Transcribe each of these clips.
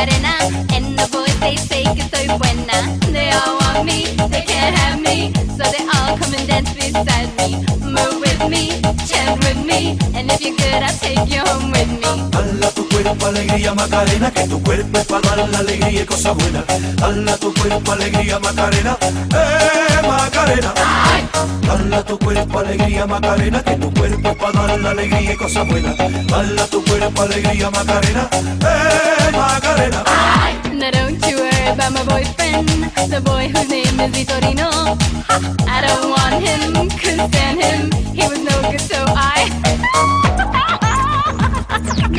And the boys, they say que soy buena. They all want me, they can't have me. So they all come and dance beside me. Move with me, chant with me. And if you're good, I'll take you home with me. Cuerpo alegría Macarena, que tu cuerpo es para dar la alegría y cosas buenas. Dala tu cuerpo alegría Macarena, eh Macarena. Dala tu cuerpo alegría Macarena, que tu cuerpo para dar la alegría y cosas buenas. Dala tu cuerpo alegría Macarena, eh Macarena. Now don't you worry about my boyfriend, the boy whose name is Vitorino. I don't want him, couldn't stand him. He was no good, so I.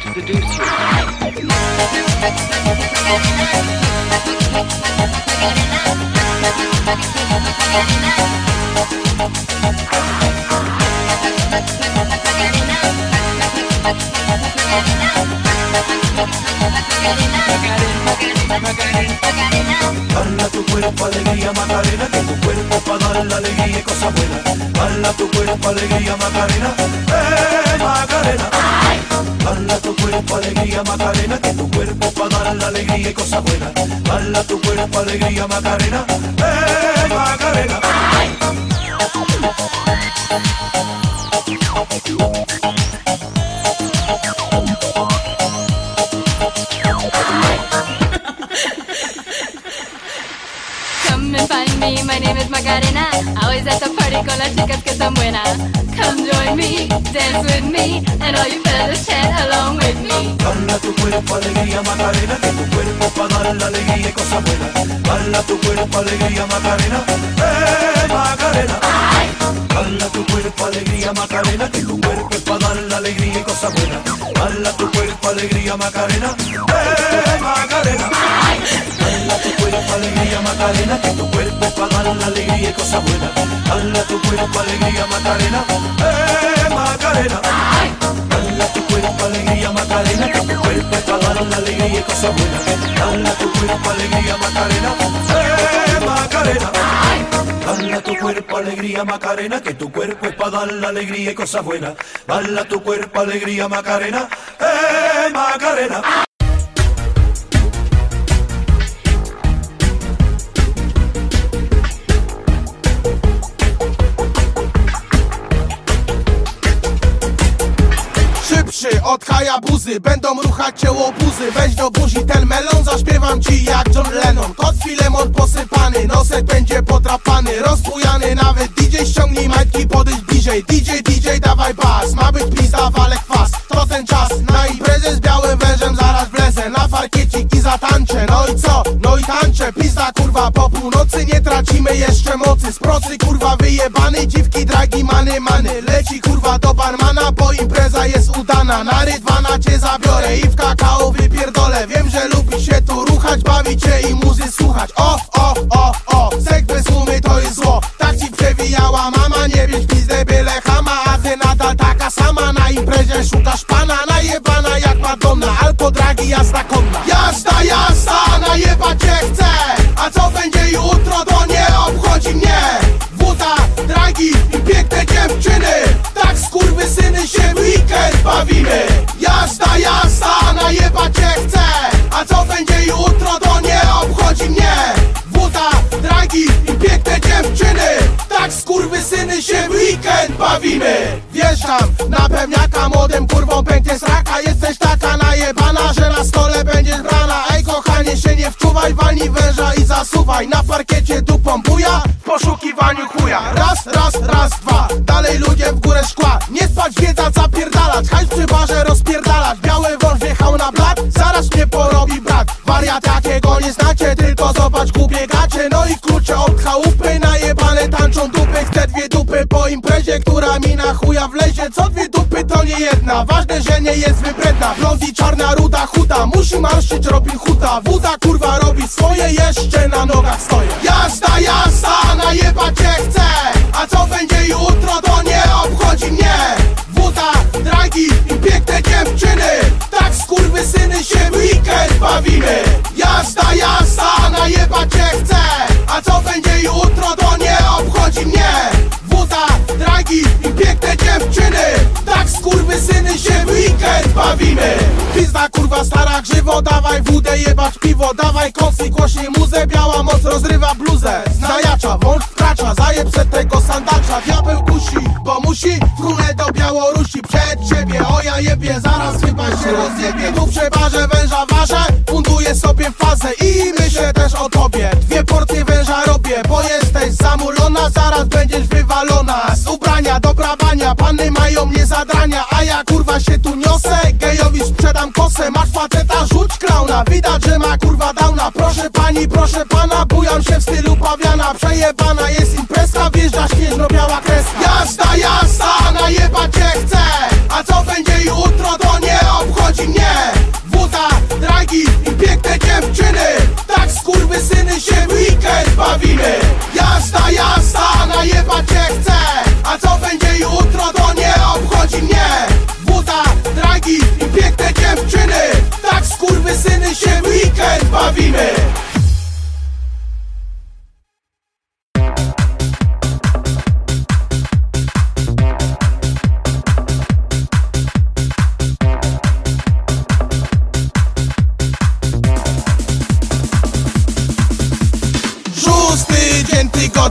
trying to you. Dala tu cuerpo alegría Macarena, que tu cuerpo para dar la alegría y cosas buenas. Dala tu cuerpo alegría Macarena, eh Macarena. Dala tu cuerpo alegría Macarena, que tu cuerpo para dar la alegría y cosas buenas. Dala tu cuerpo alegría Macarena, eh Macarena. Come and find me, my name is Macarena. Always at the party con las chicas dance with me, and all you fellas chant along with me. Dala tu cuerpo alegría Macarena, que tu cuerpo para dar la alegría y cosas buenas. Dala tu cuerpo alegría Macarena, eh Macarena. Dala tu cuerpo alegría Macarena, que tu cuerpo es para dar la alegría y cosas buenas. Dala tu cuerpo alegría Macarena, eh Macarena. Alegría Macarena, que tu cuerpo es para dar la alegría y cosas buenas. Dala tu cuerpo alegría Macarena, eh Macarena. Dala tu cuerpo alegría Macarena, que tu cuerpo es para dar la alegría y cosas buenas. Dala tu cuerpo alegría Macarena, eh Macarena. Dala tu cuerpo alegría Macarena, que tu cuerpo es para dar la alegría y cosas buenas. Dala tu cuerpo alegría Macarena, eh Macarena. Od Hayabuzy. Będą ruchać cię łobuzy Weź do buzi ten melon Zaśpiewam ci jak John Lennon. Kot filemon posypany Nosek będzie podrapany Rozbujany. Nawet DJ ściągnij majtki Podejdź bliżej. DJ, DJ dawaj bas. Ma być pizda, wale kwas. To ten czas. Na imprezę z białym wężem Zaraz wlezę. Na parkiecik i zatańczę. No i co? No i tańczę. Pizda kurwa po północy tracimy jeszcze mocy Z procy kurwa wyjebany Dziwki dragi many many. Leci kurwa do barmana Bo impreza jest udana. Na rydwana cię zabiorę I w kakao wypierdolę. Wiem, że lubi się tu ruchać Bawić się i muzy słuchać. O, o, o, o. Sek bez umy to jest zło. Tak ci przewijała mama Nie bierz pizdę byle chama. A ty nadal taka sama. Na imprezie szukasz pana Najebana jak Madonna. Alko dragi Jazda, bawimy Jazda, jazda Najebać cię chcę. A co będzie jutro to nie obchodzi mnie. Wuta, dragi i piękne dziewczyny. Tak skurwysyny się w weekend bawimy. Wjeżdżam na pewniaka młodym kurwą pęknie sraka Jesteś taka najebana, że na stole będziesz brana. Ej kochanie się nie wczuwaj, walnij węża i za zasuwaj. Na parkiecie dupą buja imprezie Która mi na chuja wlezie. Co dwie dupy to nie jedna. Ważne, że nie jest wybredna. Blondi, czarna, ruda, chuda Musi marszyć Robin Huda Wuda kurwa robi swoje Jeszcze na nogach stoję. Jazda, jazda Najebać cię chcę. A co będzie jutro to nie obchodzi mnie. Wuda, dragi i piękne dziewczyny. Tak skurwysyny się w weekend bawimy bawimy. Pizda kurwa stara grzywo Dawaj wódę jebać piwo Dawaj kąsy głośniej muzę Biała moc rozrywa bluzę. Znajacza, wąż wkracza Zajeb se tego sandacza. Diabeł kusi, bo musi Królę do Białorusi. Przed siebie, o ja jebie Zaraz chyba się rozjebie. Tu przeważę węża ważę Funduję sobie fazę I myślę też o tobie. Dwie porcje węża robię Bo jesteś zamulona Zaraz będziesz wywalona. Z ubrania do brawania Panny mają mnie zadrania A ja kurwa się tu niosę Gejowi sprzedam kosę Masz faceta, rzuć klauna. Widać, że ma kurwa downa. Proszę pani, proszę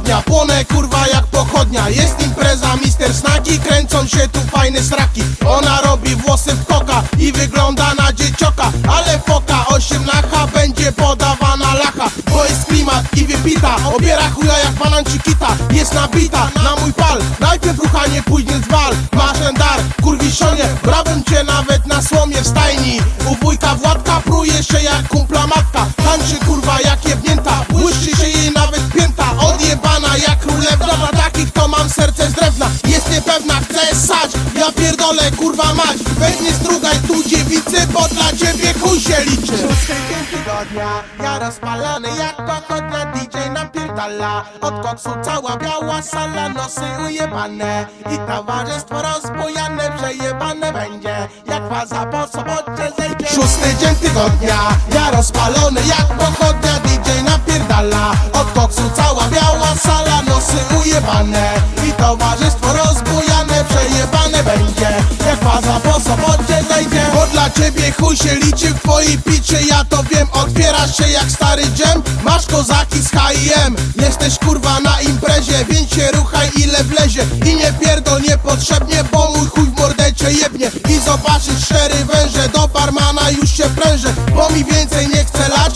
tygodnia, płonę kurwa jak pochodnia. Jest impreza, mister snaki, kręcą się tu fajne sraki. Ona robi włosy w koka i wygląda na dziecioka. Ale foka, osiem lacha, będzie podawana lacha. Bo jest klimat i wypita, obiera chuja jak banan kita. Jest nabita na mój pal, najpierw ruchanie, później zwal Masz ten dar, kurwiszonie, brałbym cię nawet na słomie w stajni. U wujka Władka pruje się jak kumpla matka. Tańczy kurwa niepewna, chce ssać, ja pierdolę kurwa mać. Weź nie strugaj tu dziewicy, bo dla ciebie chuj się liczy. Szósty dzień tygodnia, ja rozpalany jak pochodnia DJ napierdala. Od koksu cała biała sala, nosy ujebane. I towarzystwo rozbujane, przejebane będzie. Jak faza po sobocie zejdzie. Szósty dzień tygodnia, ja rozpalony jak pochodnia DJ napierdala. Od koksu cała biała sala, nosy ujebane. I towarzystwo rozbujane, przejebane będzie. Jak faza po sobocie zejdzie Bo dla ciebie chuj się liczy w twojej picie. Ja to wiem, otwierasz się jak stary dżem. Masz kozaki z H&M Jesteś kurwa na imprezie, więc się ruchaj ile wlezie. I nie pierdol niepotrzebnie, bo mój chuj w mordę cię jebnie. I zobaczysz szery węże, do barmana już się prężę Bo mi więcej nie chce lać,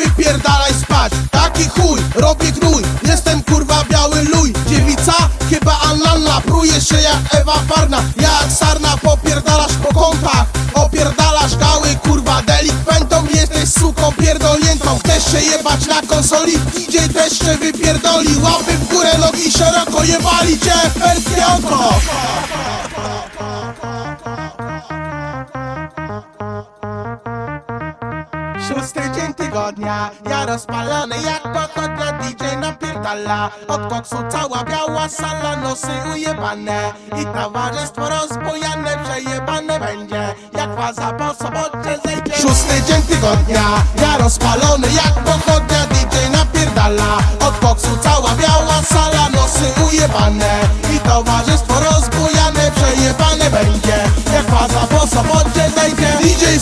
wypierdalaj spać. Taki chuj, robię gnój, jestem kurwa biały luj. Dziewica, chyba Anna, pruje się jak Ewa Farna Jak sarna popierdalasz po kątach. Opierdalasz gały, kurwa delikwentom Jesteś suką pierdolniętą. Chcesz się jebać na konsoli? DJ też się wypierdoli. Łapy w górę, nogi szeroko. Jebali cię w oko tygodnia, ja rozpalany jak pochodnia DJ napierdala. Od koksu cała biała sala, nosy ujebane. I towarzystwo rozbujane, przejebane będzie. Jak faza po sobocie zejdzie. Szósty dzień tygodnia, ja rozpalony jak pochodnia DJ napierdala. Od koksu cała biała sala, nosy ujebane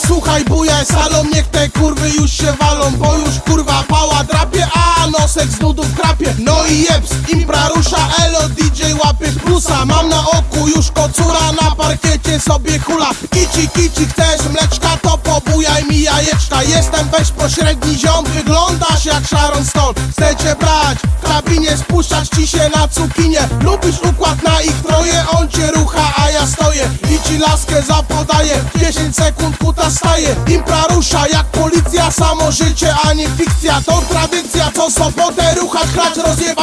słuchaj bujaj salą, niech te kurwy już się walą Bo już kurwa i jeps, impra rusza, elo DJ łapiesz plusa. Mam na oku już kocura, na parkiecie sobie hula. Kici, kici, chcesz mleczka, to pobujaj mi jajeczka. Jestem bezpośredni ziom, wyglądasz jak Sharon Stone. Chcę cię brać, w kabinie spuszczać ci się na cukinie. Lubisz układ na ich troje, on cię rucha, a ja stoję. I ci laskę zapodaję, 10 sekund kuta staje. Impra rusza jak policja, samo życie, a nie fikcja. To tradycja, co sobotę ruchać, chlać, rozjebać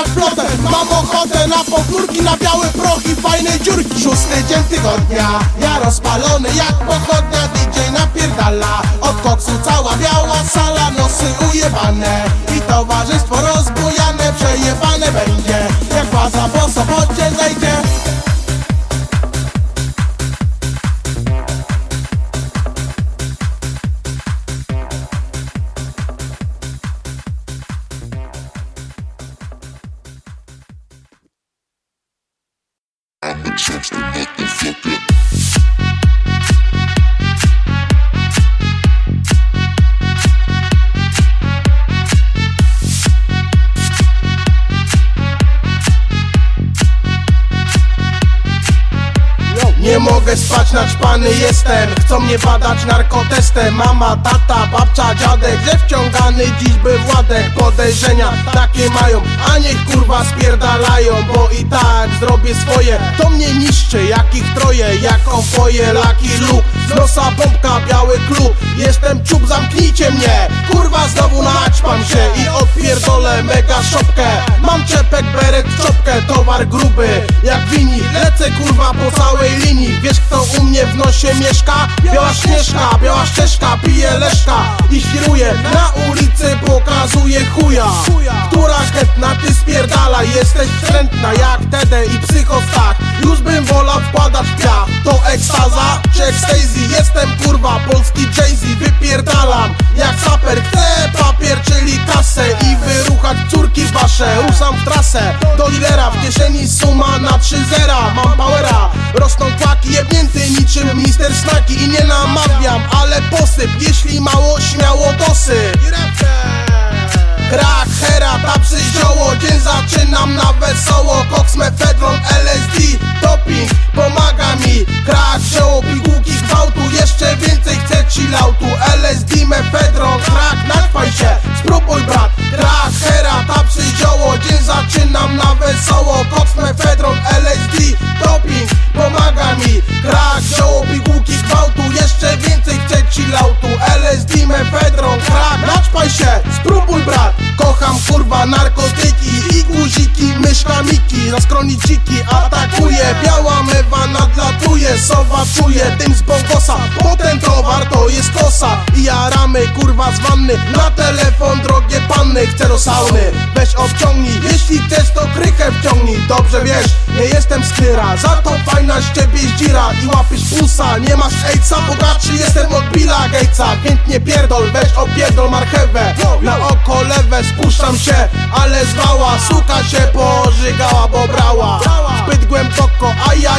Mam ochotę na powtórki, na białe prochy, fajne dziurki. Szósty dzień tygodnia, ja rozpalony jak pochodnia DJ napierdala, od koksu cała biała sala Nosy ujebane i towarzystwo Nie mogę spać, naćpany jestem. Chcą mnie badać narkotestem Mama, tata, babcia, dziadek Że wciągany dziś by Władek. Podejrzenia takie mają A niech kurwa spierdalają Bo i tak zrobię swoje. To mnie niszczy, jak ich troje Jak oboje, laki lub Z nosa bombka, biały klub Jestem czub, zamknijcie mnie. Kurwa znowu naćpam się I odpierdolę mega szopkę. Mam czepek, beret, czopkę Towar gruby, jak wini Lecę kurwa po całej linii. Wiesz kto w nosie mieszka? Biała śnieżka, biała ścieżka Pije leszka i świruje. Na ulicy pokazuje chuja. Która chętna, ty spierdala Jesteś wstrętna jak Tede i psychostak Już bym wolał wkładać piach To ekstaza. Czy ekstazy Jestem kurwa polski Jay-Z Wypierdalam. Jak saper Chcę papier, czyli kasę I wyruchać córki wasze. Ruszam w trasę do lidera W kieszeni suma na 3 zera. Mam powera, rosną kłaki Jebnięty niczym mister Snaki I nie namawiam, ale posyp Jeśli mało, śmiało dosyp. Krak, hera, tapsy, zioło Dzień zaczynam na wesoło. Koks, mefedron, Na skroni dziki atakuje. Biała mewa nadlatuje Sowa czuje dym z bongosa Bo ten towar to jest kosa I jaramy kurwa z wanny. Na telefon drogie panny Chcę do sauny, weź obciągnij Jeśli chcesz to krychę wciągnij. Dobrze wiesz, nie jestem styra Za to fajna z ciebie zdzira. I łapiesz pulsa, nie masz ejca Bogaczy jestem od Billa Gatesa. Więc nie pierdol, weź opierdol marchewę. Na oko lewe spuszczam się Ale zwała, suka się pożygała,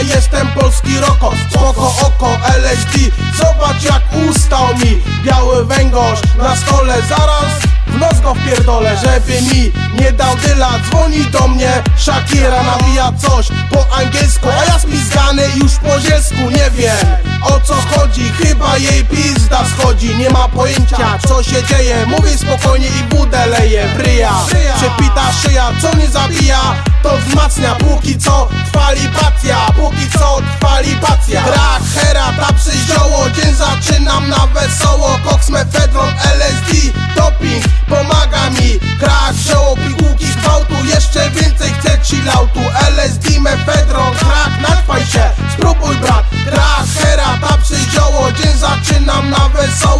jestem polski roko Spoko oko, LSD Zobacz jak ustał mi Biały węgorz na stole. Zaraz żeby mi nie dał dyla Dzwoni do mnie. Shakira, nawija coś po angielsku A ja spizgany już po zielsku, nie wiem o co chodzi. Chyba jej pizda schodzi, nie ma pojęcia co się dzieje. Mówi spokojnie i budę leje Bryja, przepita szyja, co nie zabija To wzmacnia, póki co trwa libacja Póki co trwa libacja Krak, hera, tapsy, zioło Dzień zaczynam na wesoło. Koks, mefedron, LSD pomaga mi. Krak, przeło pigułki z gwałtu. Jeszcze więcej chcę chilloutu LSD, mefedron, krak, natrwaj się. Spróbuj brat, krak, hera, tapsy, zioło Dzień zaczynam na wesoło.